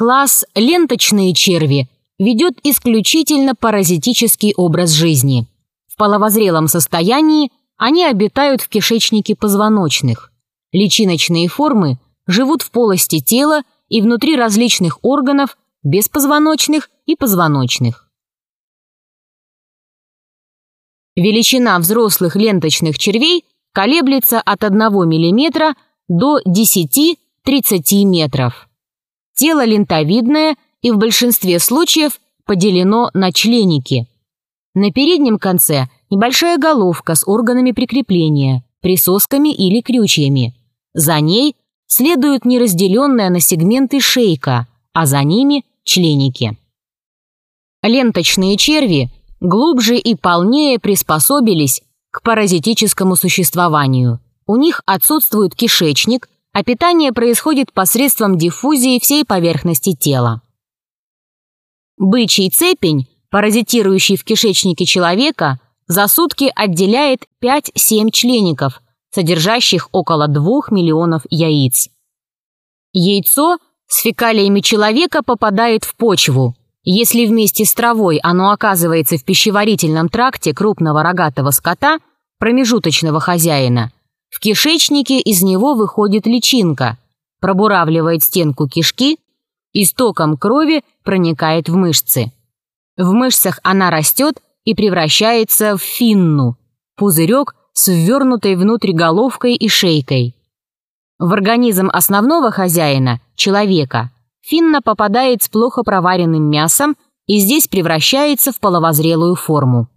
Класс ленточные черви ведет исключительно паразитический образ жизни. В половозрелом состоянии они обитают в кишечнике позвоночных. Личиночные формы живут в полости тела и внутри различных органов беспозвоночных и позвоночных. Величина взрослых ленточных червей колеблется от 1 мм до 10-30 метров. Тело лентовидное и в большинстве случаев поделено на членики. На переднем конце небольшая головка с органами прикрепления, присосками или крючьями. За ней следует неразделенная на сегменты шейка, а за ними членики. Ленточные черви глубже и полнее приспособились к паразитическому существованию. У них отсутствует кишечник, а питание происходит посредством диффузии всей поверхности тела. Бычий цепень, паразитирующий в кишечнике человека, за сутки отделяет 5-7 члеников, содержащих около 2 миллионов яиц. Яйцо с фекалиями человека попадает в почву. Если вместе с травой оно оказывается в пищеварительном тракте крупного рогатого скота, промежуточного хозяина – в кишечнике из него выходит личинка, пробуравливает стенку кишки и стоком крови проникает в мышцы. В мышцах она растет и превращается в финну, пузырек с ввернутой внутрь головкой и шейкой. В организм основного хозяина, человека, финна попадает с плохо проваренным мясом и здесь превращается в половозрелую форму.